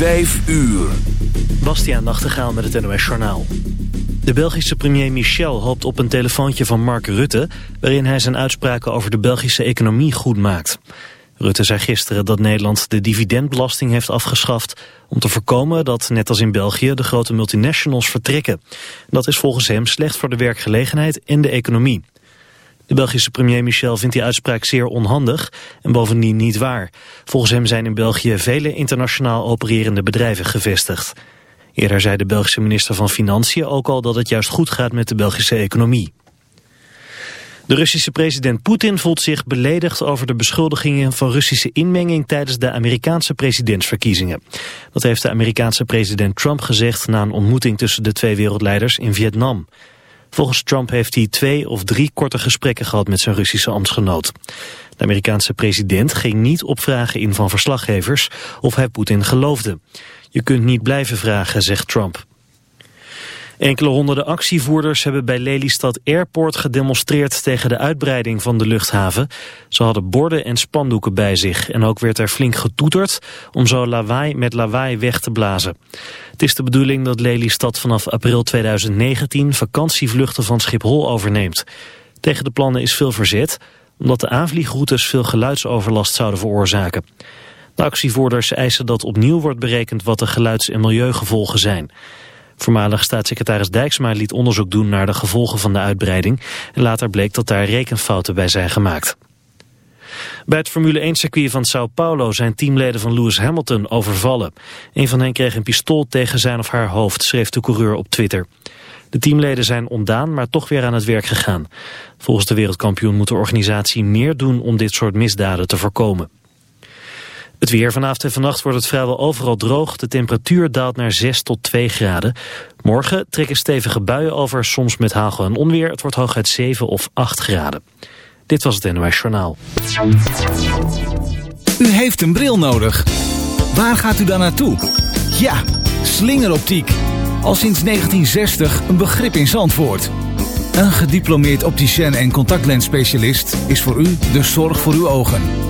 Vijf uur. Bastiaan Nachtegaal met het NOS Journaal. De Belgische premier Michel hoopt op een telefoontje van Mark Rutte... waarin hij zijn uitspraken over de Belgische economie goed maakt. Rutte zei gisteren dat Nederland de dividendbelasting heeft afgeschaft... om te voorkomen dat, net als in België, de grote multinationals vertrekken. Dat is volgens hem slecht voor de werkgelegenheid en de economie. De Belgische premier Michel vindt die uitspraak zeer onhandig en bovendien niet waar. Volgens hem zijn in België vele internationaal opererende bedrijven gevestigd. Eerder zei de Belgische minister van Financiën ook al dat het juist goed gaat met de Belgische economie. De Russische president Poetin voelt zich beledigd over de beschuldigingen van Russische inmenging tijdens de Amerikaanse presidentsverkiezingen. Dat heeft de Amerikaanse president Trump gezegd na een ontmoeting tussen de twee wereldleiders in Vietnam. Volgens Trump heeft hij twee of drie korte gesprekken gehad met zijn Russische ambtsgenoot. De Amerikaanse president ging niet op vragen in van verslaggevers of hij Poetin geloofde. Je kunt niet blijven vragen, zegt Trump. Enkele honderden actievoerders hebben bij Lelystad Airport gedemonstreerd tegen de uitbreiding van de luchthaven. Ze hadden borden en spandoeken bij zich en ook werd er flink getoeterd om zo lawaai met lawaai weg te blazen. Het is de bedoeling dat Lelystad vanaf april 2019 vakantievluchten van Schiphol overneemt. Tegen de plannen is veel verzet, omdat de aanvliegroutes veel geluidsoverlast zouden veroorzaken. De actievoerders eisen dat opnieuw wordt berekend wat de geluids- en milieugevolgen zijn. Voormalig staatssecretaris Dijksma liet onderzoek doen naar de gevolgen van de uitbreiding. En later bleek dat daar rekenfouten bij zijn gemaakt. Bij het Formule 1-circuit van Sao Paulo zijn teamleden van Lewis Hamilton overvallen. Een van hen kreeg een pistool tegen zijn of haar hoofd, schreef de coureur op Twitter. De teamleden zijn ontdaan, maar toch weer aan het werk gegaan. Volgens de wereldkampioen moet de organisatie meer doen om dit soort misdaden te voorkomen. Het weer vanavond en vannacht wordt het vrijwel overal droog. De temperatuur daalt naar 6 tot 2 graden. Morgen trekken stevige buien over, soms met hagel en onweer. Het wordt hooguit 7 of 8 graden. Dit was het NOS Journaal. U heeft een bril nodig. Waar gaat u dan naartoe? Ja, slingeroptiek. Al sinds 1960 een begrip in Zandvoort. Een gediplomeerd opticien en contactlensspecialist is voor u de zorg voor uw ogen.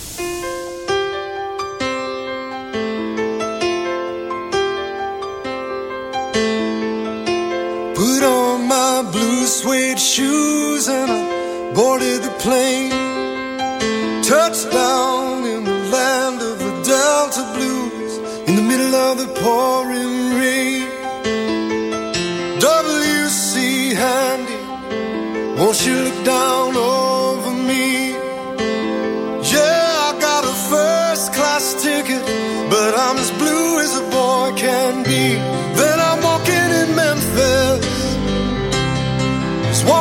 Boarded the plane. touched down in the land of the Delta Blues in the middle of the pouring rain. WC Handy, won't you look down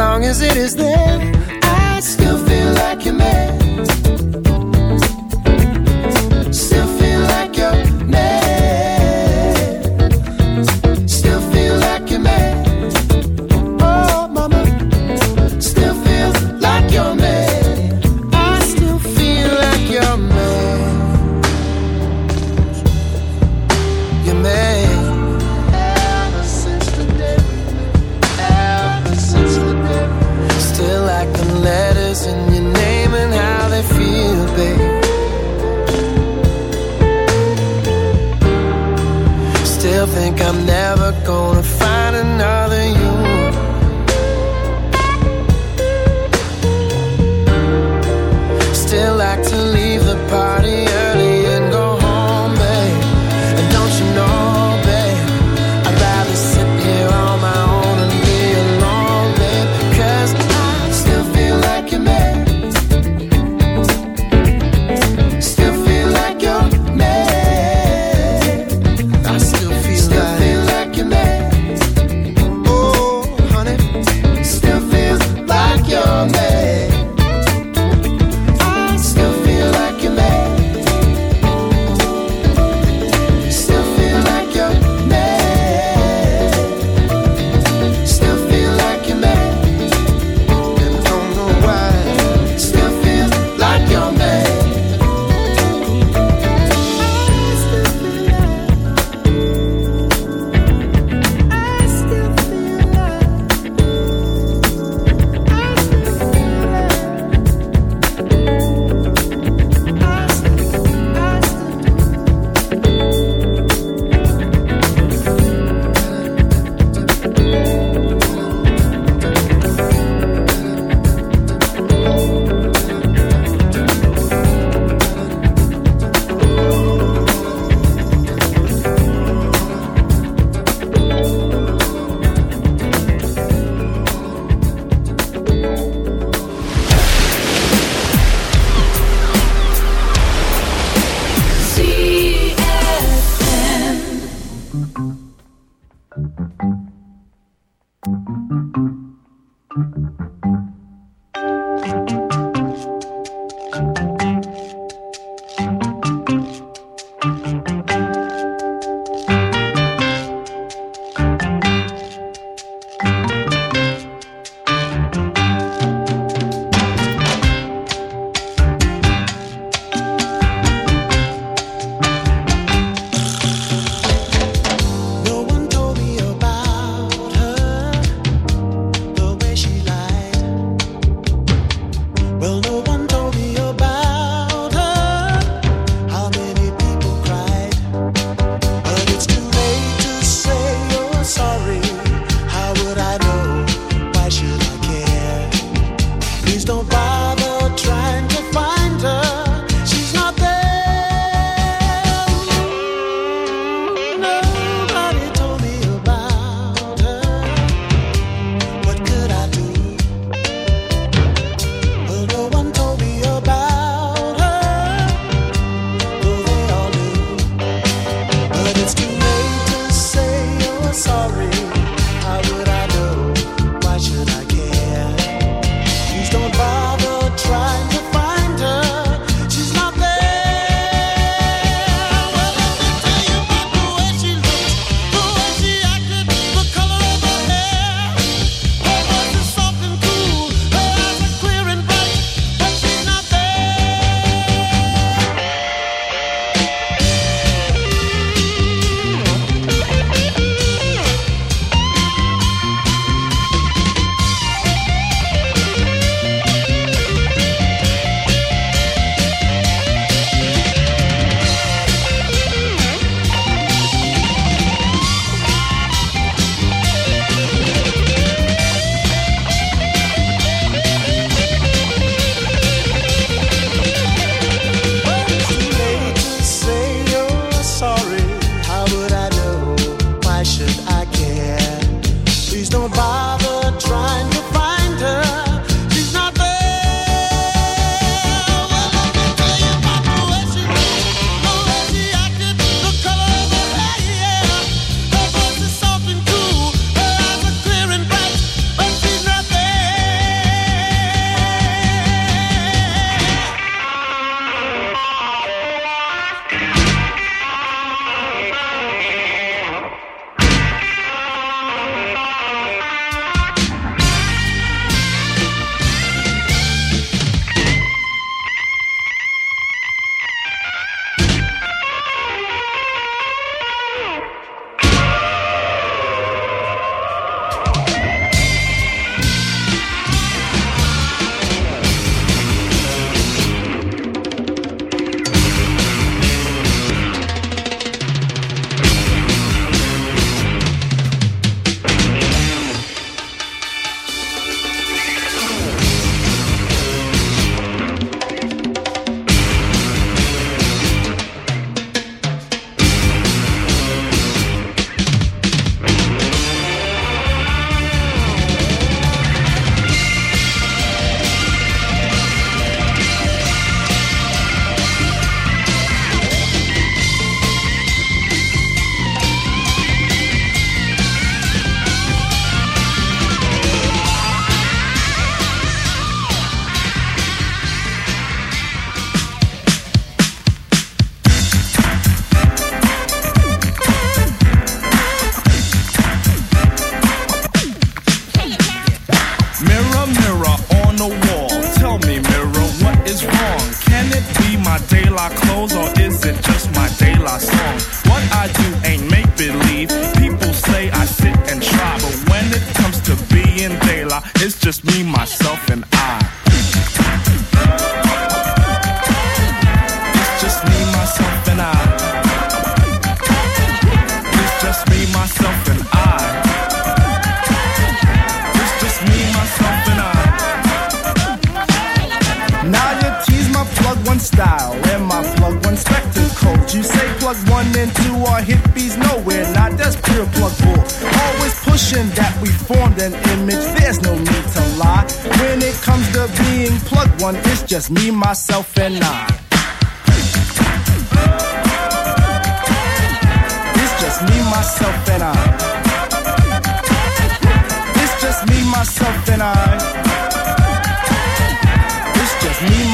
long as it is there, I still feel like your man.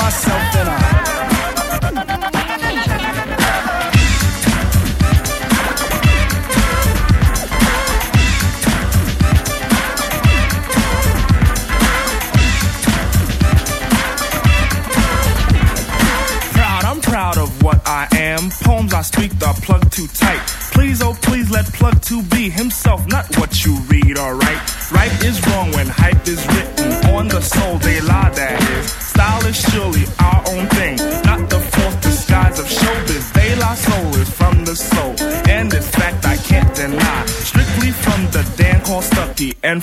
Myself,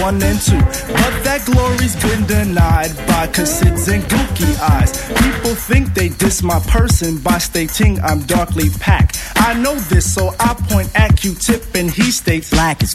one and two. But that glory's been denied by cassids and gookie eyes. People think they diss my person by stating I'm darkly packed. I know this, so I point at Q-tip and he states black is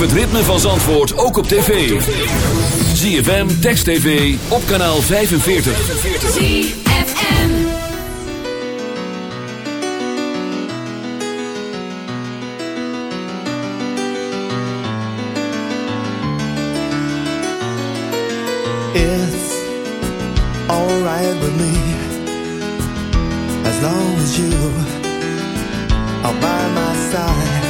Het ritme van Zandvoort ook op tv. ZFM, Text TV, op kanaal 45. ZFM. It's alright with me as long as you are by my side.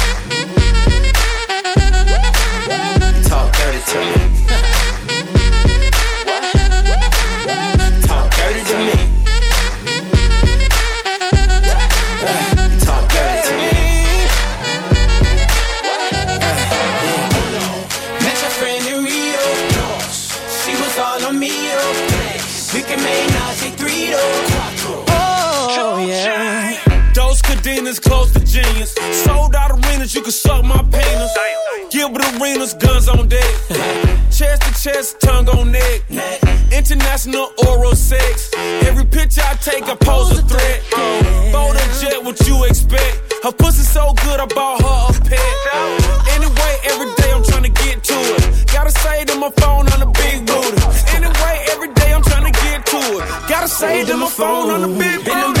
Arenas, you can suck my penis. Gilbert Arenas, guns on deck. chest to chest, tongue on neck. International oral sex. Every picture I take, I pose a threat. Bold and jet, what you expect? Her pussy so good, I bought her a pet. Anyway, every day I'm trying to get to it. Gotta say to my phone on the big booty. Anyway, every day I'm trying to get to it. Gotta say to my phone on the big booty.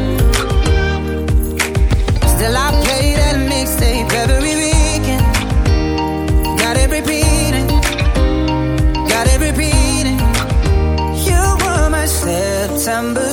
September.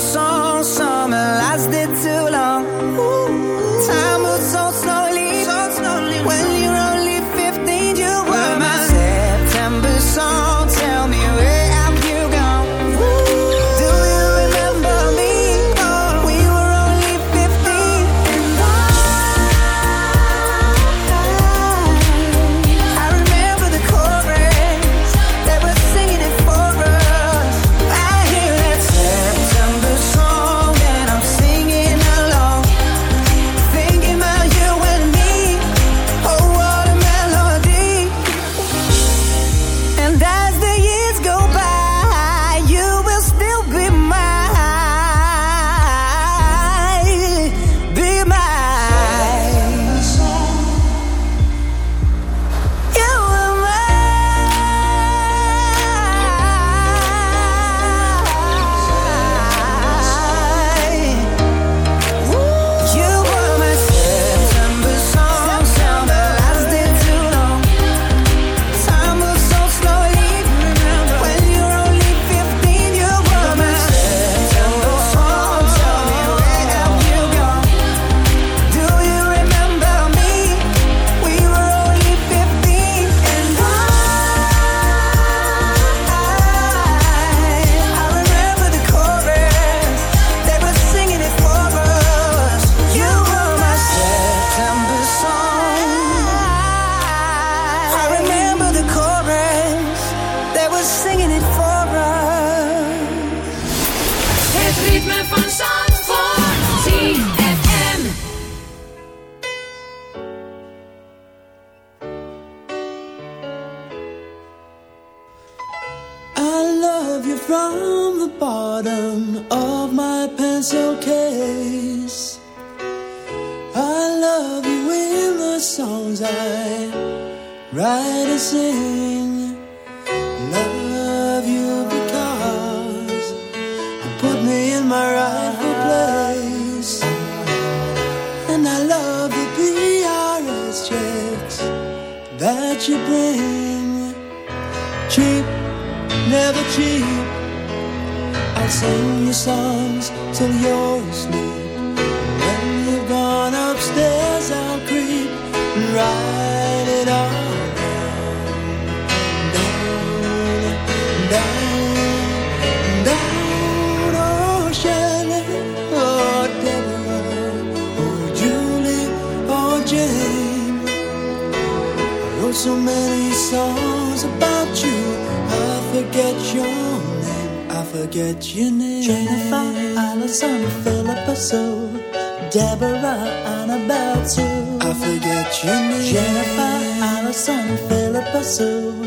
forget your name. I forget your name. Jennifer, Alison, Philippa, Sue, Deborah, Annabelle, too. I forget your name. Jennifer, Alison, Philippa, Sue,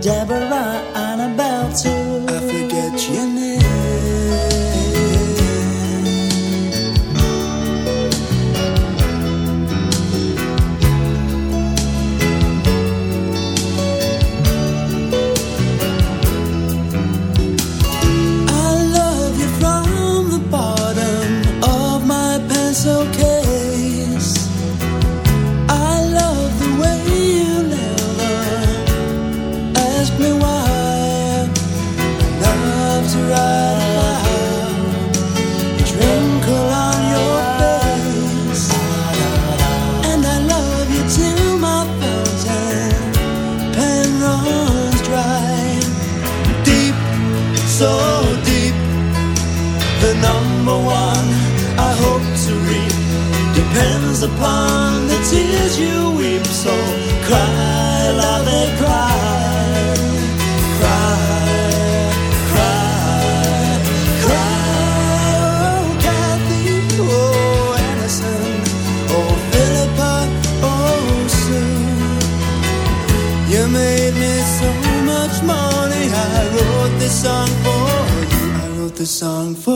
Deborah, Annabelle, too. song for